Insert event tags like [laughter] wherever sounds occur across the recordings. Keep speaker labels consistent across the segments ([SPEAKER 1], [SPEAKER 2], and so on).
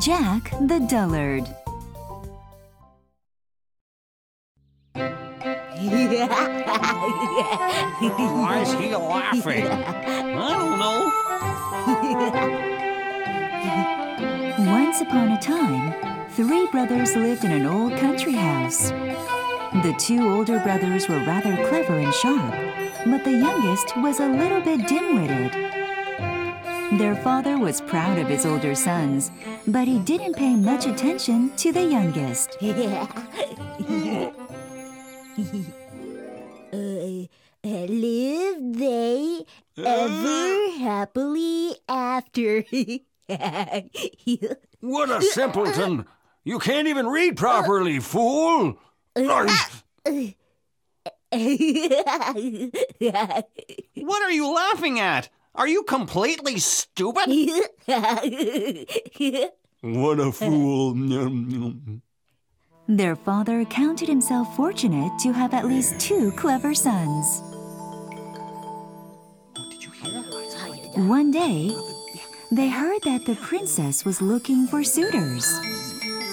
[SPEAKER 1] Jack the Dullard. [laughs]
[SPEAKER 2] Why is he laughing? [laughs] I don't know. [laughs]
[SPEAKER 1] Once upon a time, three brothers lived in an old country house. The two older brothers were rather clever and sharp, but the youngest was a little bit dim witted. Their father was proud of his older sons, but he didn't pay much attention to the youngest. [laughs]
[SPEAKER 3] uh, live they ever happily after. [laughs]
[SPEAKER 2] What a simpleton! You can't even read properly, fool! [laughs] What are you laughing at? Are you completely stupid? What a eh. fool.
[SPEAKER 1] Their father counted himself fortunate to have at least two clever sons. One day, they heard that the princess was looking for suitors.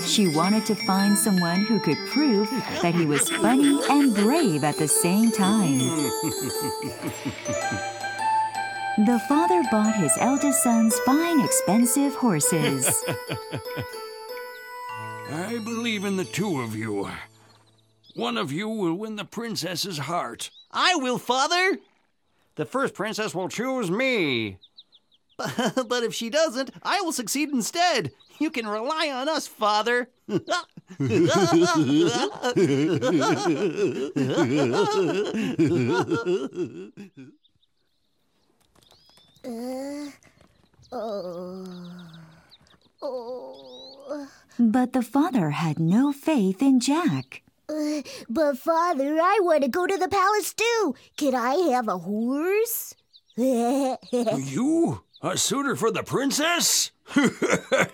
[SPEAKER 1] She wanted to find someone who could prove that he was funny and brave at the same time. [laughs] The father bought his eldest sons fine, expensive horses. [laughs]
[SPEAKER 2] I believe in the two of you. One of you will win the princess's heart.
[SPEAKER 4] I will, Father. The first princess will choose me. [laughs] but if she doesn't, I will succeed instead. You can rely on us, Father. [laughs]
[SPEAKER 1] But the father had no faith in Jack.
[SPEAKER 3] but father, I want to go to the palace too. Can I have a horse? [laughs]
[SPEAKER 2] You? A suitor for the princess?
[SPEAKER 3] Uh, [laughs]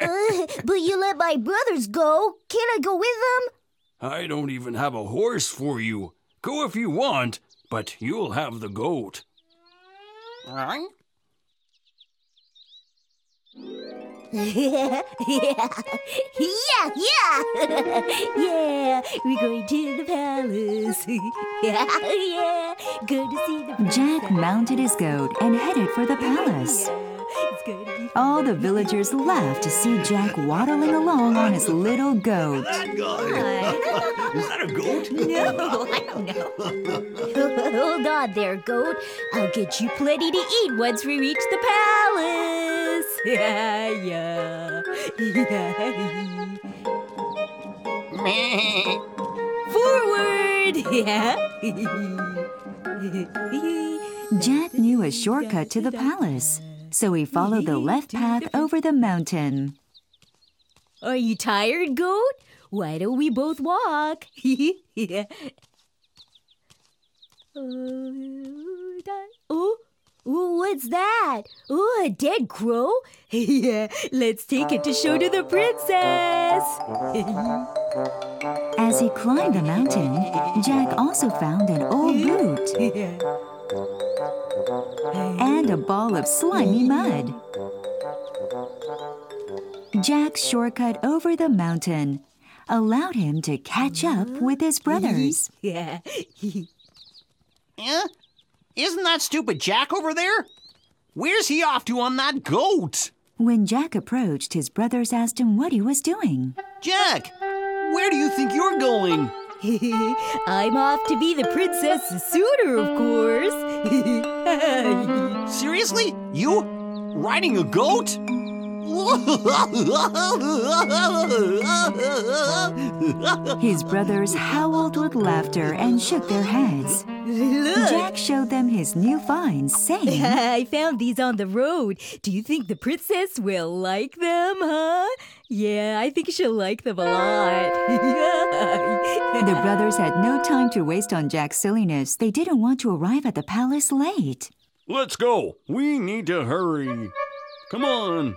[SPEAKER 3] [laughs] but you let my brothers go. Can I go with them?
[SPEAKER 2] I don't even have a horse for you. Go if you want, but you'll have the goat.
[SPEAKER 4] Right? [laughs]
[SPEAKER 3] yeah, yeah, [laughs] yeah, yeah. yeah, we're going to the palace. [laughs] yeah, yeah, good to see the
[SPEAKER 1] Jack mounted his goat and headed for the palace.
[SPEAKER 3] It's going to be
[SPEAKER 1] All the villagers laughed to see Jack waddling along on his little goat.
[SPEAKER 2] Is that a goat? [laughs]
[SPEAKER 3] No, I don't know. [laughs] Hold on there, goat. I'll get you plenty to eat once we reach the palace. Yeah, [laughs] yeah. yeah. Forward! Yeah.
[SPEAKER 1] Jack knew a shortcut to the palace, so he followed the left path over the mountain.
[SPEAKER 3] Are you tired, goat? Why don't we both walk? [laughs] Oh, oh, what's that? Oh, a dead crow? [laughs] yeah, let's take it to show to the princess. [laughs]
[SPEAKER 1] As he climbed the mountain, Jack also found an old boot a ball of slimy mud. Jack's shortcut over the mountain allowed him to catch up with his brothers. [laughs]
[SPEAKER 3] yeah.
[SPEAKER 4] Eh? Isn't that stupid Jack over there? Where's he off to on that goat?
[SPEAKER 1] When Jack approached, his brothers asked him what he was doing.
[SPEAKER 4] Jack, where do you think you're going? [laughs]
[SPEAKER 3] I'm off to be the princess's suitor, of course. [laughs] Mm-hmm.
[SPEAKER 4] Seriously? You? Riding a goat?
[SPEAKER 1] His brothers howled with laughter and shook their heads.
[SPEAKER 3] Look,
[SPEAKER 1] Jack showed them his new finds, saying, [laughs]
[SPEAKER 3] I found these on the road. Do you think the princess will like them, huh? Yeah, I think she'll like them a lot. [laughs]
[SPEAKER 1] The brothers had no time to waste on Jack's silliness. They didn't want to arrive at the palace late.
[SPEAKER 2] Let's go. We need to hurry. Come on.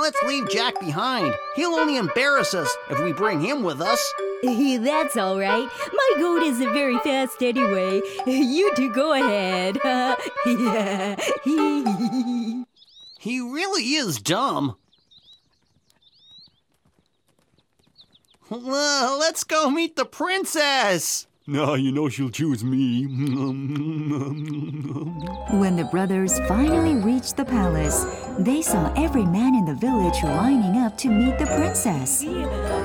[SPEAKER 4] Let's leave Jack behind. He'll only embarrass us if we bring him with us. [laughs]
[SPEAKER 3] That's all right. My goat isn't very fast anyway. [laughs] You two go ahead. yeah. [laughs]
[SPEAKER 4] he really is dumb. Let's go meet the princess.
[SPEAKER 2] Now you know she'll choose me.
[SPEAKER 1] When the brothers finally reached the palace, they saw every man in the village lining up to meet the princess.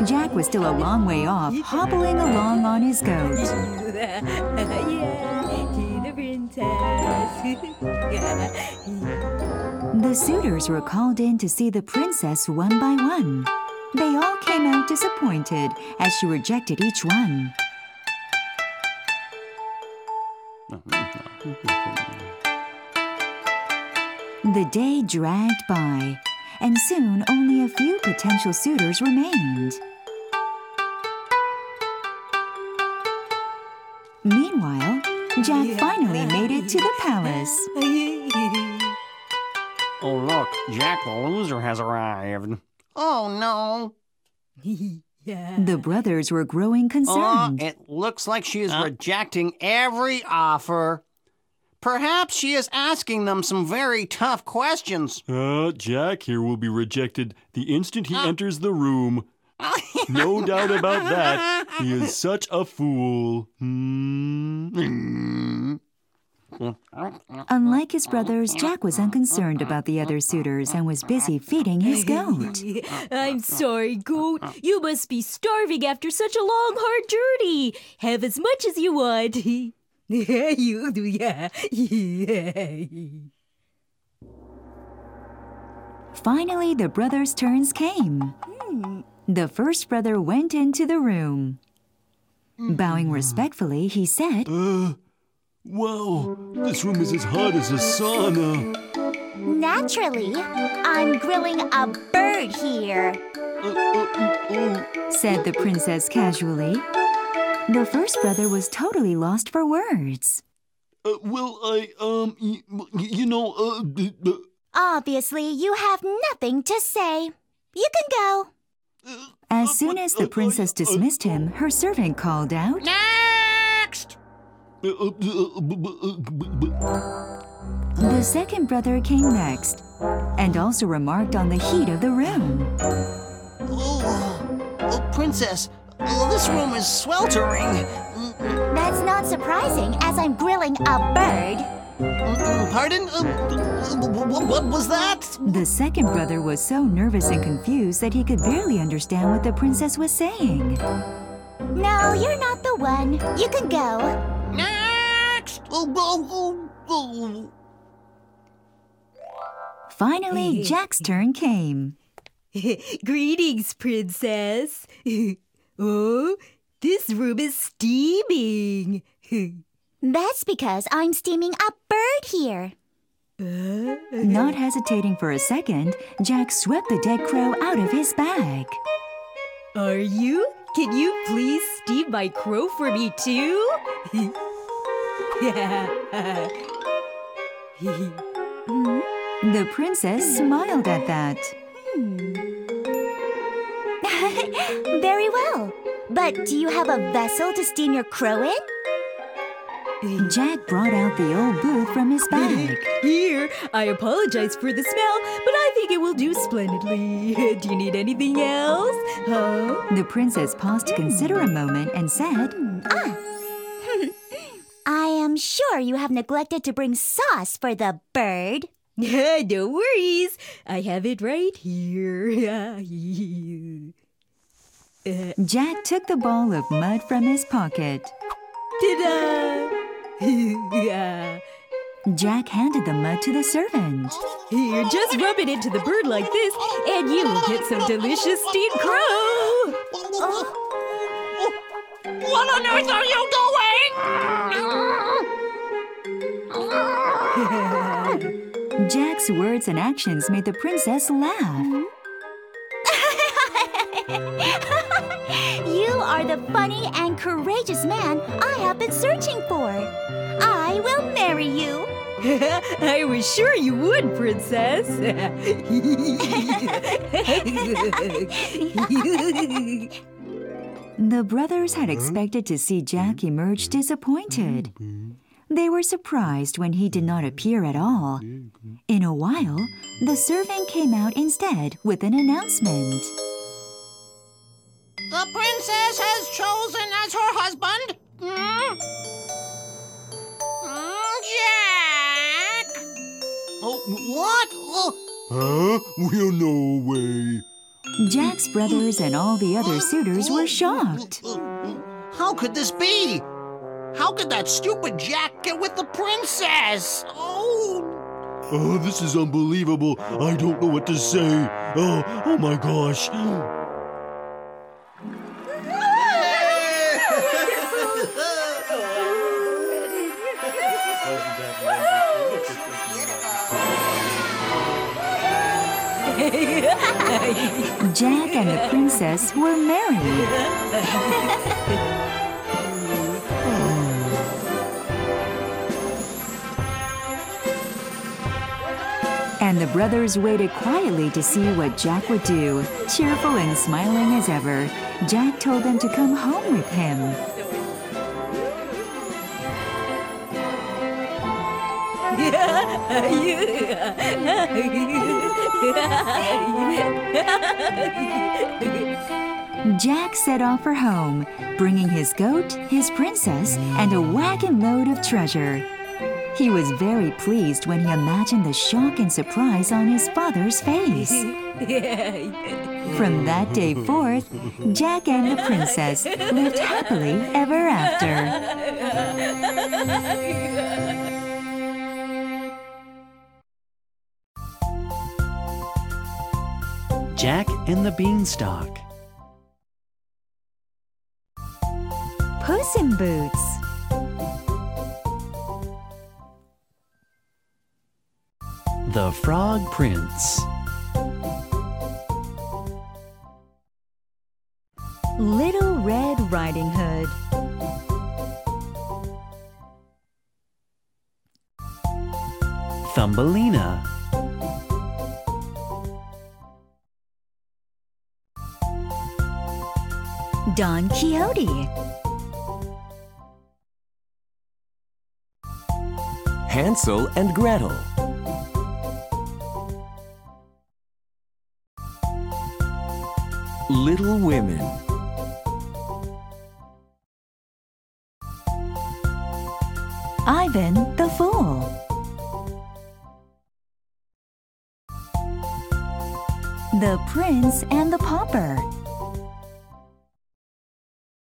[SPEAKER 1] Jack was still a long way off, hobbling along on his goat.
[SPEAKER 3] The
[SPEAKER 1] suitors were called in to see the princess one by one. They all came out disappointed as she rejected each one. The day dragged by, and soon only a few potential suitors remained. Meanwhile, Jack finally made it to the palace.
[SPEAKER 2] oh, look, Jack the loser has arrived.
[SPEAKER 4] Oh no. [laughs]
[SPEAKER 3] yeah.
[SPEAKER 1] The brothers were growing
[SPEAKER 4] Oh,
[SPEAKER 1] concerned.
[SPEAKER 4] it looks like she is rejecting every offer. Perhaps she is asking them some very tough questions.
[SPEAKER 2] Uh, Jack here will be rejected the instant he enters the room. No [laughs] doubt about that. He is such a fool. Hmm.
[SPEAKER 1] Unlike his brothers, Jack was unconcerned about the other suitors and was busy feeding his goat. [laughs]
[SPEAKER 3] I'm sorry, goat. You must be starving after such a long, hard journey. Have as much as you want. Yeah, [laughs] you do, yeah. yeah. [laughs]
[SPEAKER 1] Finally, the brothers' turns came. The first brother went into the room. Bowing respectfully, he said, [gasps]
[SPEAKER 2] Wow, this room is as hot as a sauna.
[SPEAKER 5] Naturally, I'm grilling a bird here.
[SPEAKER 1] said the princess casually. The first brother was totally lost for words.
[SPEAKER 2] Uh, well, I, um, y- y- you know, uh, d- d-
[SPEAKER 5] Obviously, you have nothing to say. You can go.
[SPEAKER 1] As soon as the princess dismissed him, her servant called out,
[SPEAKER 4] Next!
[SPEAKER 1] The second brother came next and also remarked on the heat of the room.
[SPEAKER 4] Oh, oh, princess, oh, this room is sweltering.
[SPEAKER 5] That's not surprising, as I'm grilling a bird.
[SPEAKER 4] Pardon? Uh, what, what was that?
[SPEAKER 1] The second brother was so nervous and confused that he could barely understand what the princess was saying.
[SPEAKER 5] No, you're not the one. You can go.
[SPEAKER 1] Finally, Jack's turn came. [laughs]
[SPEAKER 3] Greetings, princess. [laughs] oh, this room is steaming. [laughs]
[SPEAKER 5] That's because I'm steaming a bird here. Uh.
[SPEAKER 1] Not hesitating for a second, Jack swept the dead crow out of his bag.
[SPEAKER 3] Are you? Can you please steam my crow for me too? [laughs]
[SPEAKER 1] The princess smiled at that. [laughs]
[SPEAKER 5] Very well. But do you have a vessel to steam your crow in?
[SPEAKER 1] Jack brought out the old boot from his bag. [laughs]
[SPEAKER 3] Here, I apologize for the smell, but I think it will do splendidly. Do you need anything else? Huh?
[SPEAKER 1] The princess paused to consider a moment and said,
[SPEAKER 5] I am sure you have neglected to bring sauce for the bird. [laughs]
[SPEAKER 3] no worries. I have it right here. [laughs]
[SPEAKER 1] Jack took the ball of mud from his pocket.
[SPEAKER 3] Ta-da! [laughs]
[SPEAKER 1] Jack handed the mud to the servant.
[SPEAKER 3] Here, just rub it into the bird like this, and you will get some delicious steamed crow.
[SPEAKER 4] What on earth are you doing?
[SPEAKER 1] Jack's words and actions made the princess laugh.
[SPEAKER 5] You are the funny and courageous man I have been searching for. I will marry you. [laughs]
[SPEAKER 3] I was sure you would, princess. [laughs]
[SPEAKER 1] The brothers had expected to see Jack emerge disappointed. Mm-hmm. They were surprised when he did not appear at all. In a while, the servant came out instead with an announcement.
[SPEAKER 4] The princess has chosen as her husband. Mm? Mm, Jack! Oh, what? Oh.
[SPEAKER 2] Huh? We're no way.
[SPEAKER 1] Jack's brothers and all the other suitors were shocked.
[SPEAKER 4] How could this be? How could that stupid Jack get with the princess? Oh,
[SPEAKER 2] Oh, this is unbelievable. I don't know what to say. Oh, oh my gosh.
[SPEAKER 1] Jack and the princess were married. [laughs] And the brothers waited quietly to see what Jack would do. Cheerful and smiling as ever, Jack told them to come home with him. Jack set off for home, bringing his goat, his princess, and a wagon load of treasure. He was very pleased when he imagined the shock and surprise on his father's face. [laughs] From that day forth, Jack and the princess lived happily ever after.
[SPEAKER 4] Jack and the Beanstalk.
[SPEAKER 1] Puss in Boots.
[SPEAKER 4] The Frog Prince.
[SPEAKER 1] Little Red Riding Hood.
[SPEAKER 4] Thumbelina.
[SPEAKER 1] Don Quixote.
[SPEAKER 6] Hansel and Gretel. Little Women.
[SPEAKER 1] Ivan the Fool. The Prince and the Pauper.